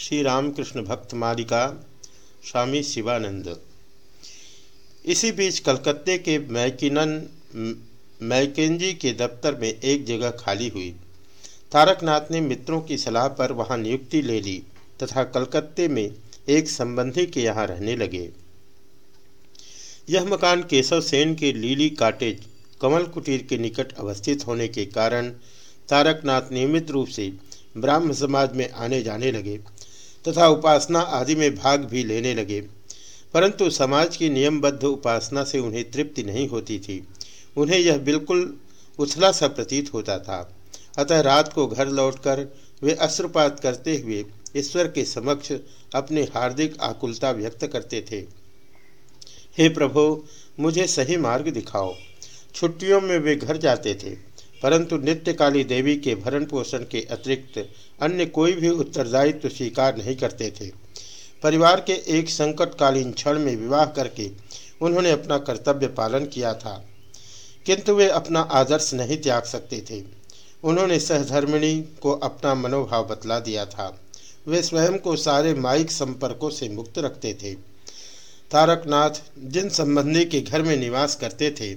श्री रामकृष्ण भक्त मालिका स्वामी शिवानंद। इसी बीच कलकत्ते के मैकिनन, मैकेंजी के दफ्तर में एक जगह खाली हुई। तारकनाथ ने मित्रों की सलाह पर वहाँ नियुक्ति ले ली तथा कलकत्ते में एक संबंधी के यहाँ रहने लगे। यह मकान केशव सेन के लीली काटेज, कमल कुटीर के निकट अवस्थित होने के कारण तारकनाथ नियमित रूप से ब्राह्म समाज में आने जाने लगे। तथा उपासना आदि में भाग भी लेने लगे। परंतु समाज की नियमबद्ध उपासना से उन्हें तृप्ति नहीं होती थी। उन्हें यह बिल्कुल उथला सा प्रतीत होता था। अतः रात को घर लौटकर वे अश्रुपात करते हुए ईश्वर के समक्ष अपनी हार्दिक आकुलता व्यक्त करते थे। हे प्रभु, मुझे सही मार्ग दिखाओ। छुट्टियों में वे घर जाते थे। परंतु नित्यकाली देवी के भरण पोषण के अतिरिक्त अन्य कोई भी उत्तरदायित्व स्वीकार नहीं करते थे। परिवार के एक संकटकालीन क्षण में विवाह करके उन्होंने अपना कर्तव्य पालन किया था, किंतु वे अपना आदर्श नहीं त्याग सकते थे। उन्होंने सहधर्मिणी को अपना मनोभाव बतला दिया था। वे स्वयं को सारे माइक संपर्कों से मुक्त रखते थे। तारकनाथ जिन संबंधी के घर में निवास करते थे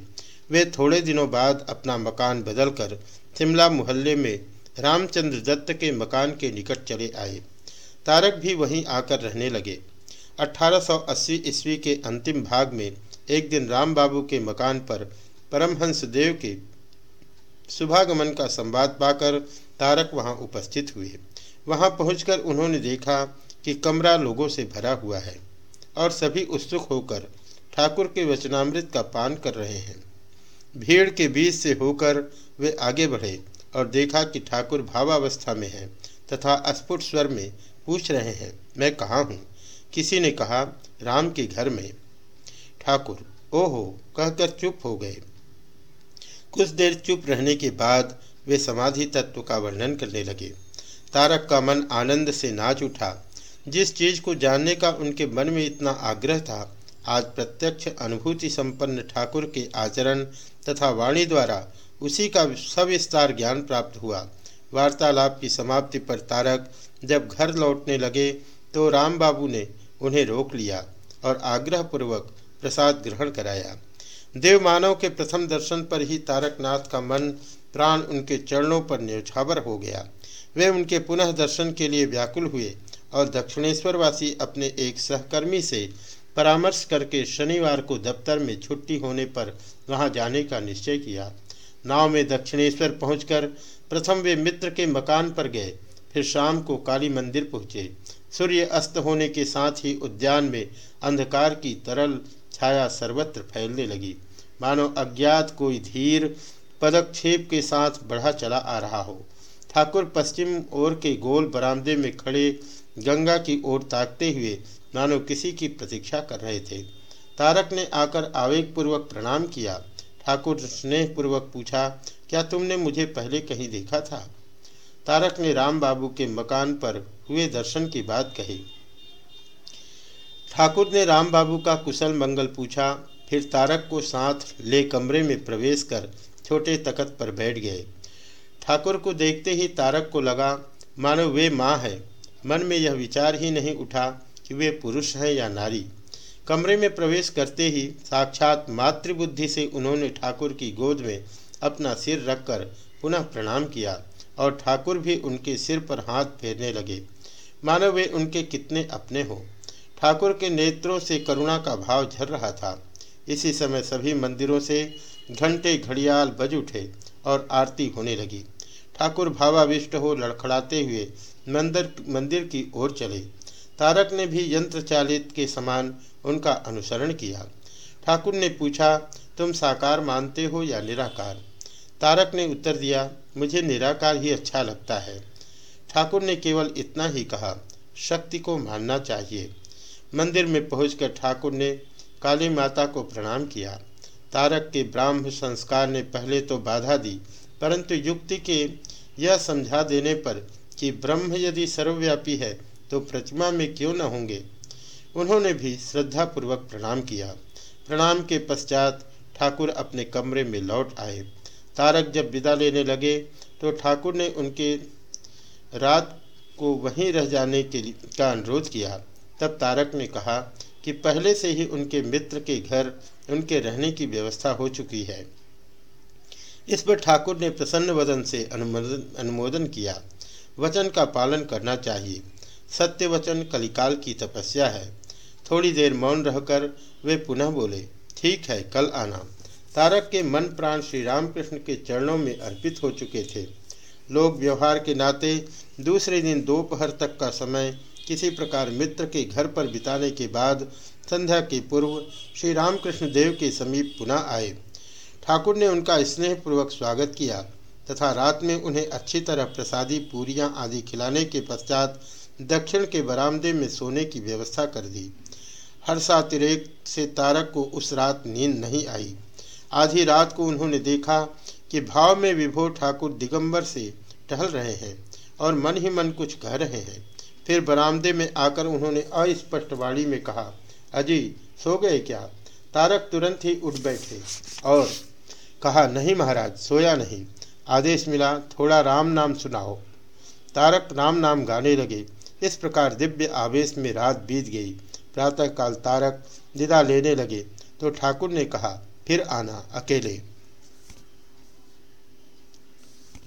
वे थोड़े दिनों बाद अपना मकान बदलकर शिमला मोहल्ले में रामचंद्र दत्त के मकान के निकट चले आए। तारक भी वहीं आकर रहने लगे। 1880 ईस्वी के अंतिम भाग में एक दिन राम बाबू के मकान पर परमहंस देव के शुभागमन का संवाद पाकर तारक वहाँ उपस्थित हुए। वहाँ पहुंचकर उन्होंने देखा कि कमरा लोगों से भरा हुआ है और सभी उत्सुक होकर ठाकुर के वचनामृत का पान कर रहे हैं। भीड़ के बीच से होकर वे आगे बढ़े और देखा कि ठाकुर भावावस्था में है तथा अस्फुट स्वर में पूछ रहे हैं, मैं कहाँ हूँ? किसी ने कहा, राम के घर में। ठाकुर, ओहो, कहकर चुप हो गए। कुछ देर चुप रहने के बाद वे समाधि तत्व का वर्णन करने लगे। तारक का मन आनंद से नाच उठा। जिस चीज़ को जानने का उनके मन में इतना आग्रह था, आज प्रत्यक्ष अनुभूति संपन्न ठाकुर के आचरण तथा वाणी द्वारा उसी का सविस्तार ज्ञान प्राप्त हुआ। वार्तालाप की समाप्ति पर तारक जब घर लौटने लगे तो राम बाबू ने उन्हें रोक लिया और आग्रहपूर्वक प्रसाद ग्रहण कराया। देव मानव के प्रथम दर्शन पर ही तारकनाथ का मन, प्राण उनके चरणों पर न्यौछावर हो गया। वे उनके पुनः दर्शन के लिए व्याकुल हुए और दक्षिणेश्वरवासी अपने एक सहकर्मी से परामर्श करके शनिवार को दफ्तर में छुट्टी होने पर वहाँ जाने का निश्चय किया। नाव में दक्षिणेश्वर पहुंचकर प्रथम वे मित्र के मकान पर गए, फिर शाम को काली मंदिर पहुँचे। सूर्य अस्त होने के साथ ही उद्यान में अंधकार की तरल छाया सर्वत्र फैलने लगी। मानो अज्ञात कोई धीर पदक्षेप के साथ बढ़ा चला आ रहा हो। ठाकुर पश्चिम ओर के गोल बरामदे में खड़े गंगा की ओर ताकते हुए मानो किसी की प्रतीक्षा कर रहे थे। तारक ने आकर आवेगपूर्वक प्रणाम किया। ठाकुर स्नेहपूर्वक पूछा, क्या तुमने मुझे पहले कहीं देखा था? तारक ने राम बाबू के मकान पर हुए दर्शन की बात कही। ठाकुर ने राम बाबू का कुशल मंगल पूछा। फिर तारक को साथ ले कमरे में प्रवेश कर छोटे तखत पर बैठ गए। ठाकुर को देखते ही तारक को लगा, मानो वे माँ है। मन में यह विचार ही नहीं उठा कि वे पुरुष हैं या नारी। कमरे में प्रवेश करते ही साक्षात मातृबुद्धि से उन्होंने ठाकुर की गोद में अपना सिर रखकर पुनः प्रणाम किया और ठाकुर भी उनके सिर पर हाथ फेरने लगे। मानो वे उनके कितने अपने हो। ठाकुर के नेत्रों से करुणा का भाव झर रहा था। इसी समय सभी मंदिरों से घंटे घड़ियाल बज उठे और आरती होने लगी। ठाकुर भावाविष्ट हो लड़खड़ाते हुए मंदिर मंदिर की ओर चले। तारक ने भी यंत्र चालित के समान उनका अनुसरण किया। ठाकुर ने पूछा, तुम साकार मानते हो या निराकार? तारक ने उत्तर दिया, मुझे निराकार ही अच्छा लगता है। ठाकुर ने केवल इतना ही कहा, शक्ति को मानना चाहिए। मंदिर में पहुंचकर ठाकुर ने काली माता को प्रणाम किया। तारक के ब्राह्म संस्कार ने पहले तो बाधा दी, परंतु युक्ति के यह समझा देने पर कि ब्रह्म यदि सर्वव्यापी है तो प्रतिमा में क्यों न होंगे? उन्होंने भी श्रद्धापूर्वक प्रणाम किया। प्रणाम के पश्चात ठाकुर अपने कमरे में लौट आए। तारक जब विदा लेने लगे तो ठाकुर ने उनके रात को वहीं रह जाने के का अनुरोध किया। तब तारक ने कहा कि पहले से ही उनके मित्र के घर, उनके रहने की व्यवस्था हो चुकी है। इस पर ठाकुर ने प्रसन्न वदन से अनुमोदन अनुमोदन किया। वचन का पालन करना चाहिए। सत्य वचन कलिकाल की तपस्या है। थोड़ी देर मौन रहकर वे पुनः बोले, ठीक है, कल आना। तारक के मन प्राण श्री रामकृष्ण के चरणों में अर्पित हो चुके थे। लोग व्यवहार के नाते दूसरे दिन दोपहर तक का समय किसी प्रकार मित्र के घर पर बिताने के बाद संध्या के पूर्व श्री रामकृष्ण देव के समीप पुनः आए। ठाकुर ने उनका स्नेहपूर्वक स्वागत किया तथा रात में उन्हें अच्छी तरह प्रसादी पूरियाँ आदि खिलाने के पश्चात दक्षिण के बरामदे में सोने की व्यवस्था कर दी। हर्षातिरेक से तारक को उस रात नींद नहीं आई। आधी रात को उन्होंने देखा कि भाव में विभो ठाकुर दिगंबर से टहल रहे हैं और मन ही मन कुछ कह रहे हैं। फिर बरामदे में आकर उन्होंने अस्पष्ट वाणी में कहा, अजी, सो गए क्या? तारक तुरंत ही उठ बैठे और कहा, नहीं महाराज, सोया नहीं। आदेश मिला, थोड़ा राम नाम सुनाओ। तारक राम नाम गाने लगे। इस प्रकार दिव्य आवेश में रात बीत गई। प्रातःकाल तारक विदा लेने लगे तो ठाकुर ने कहा, फिर आना अकेले।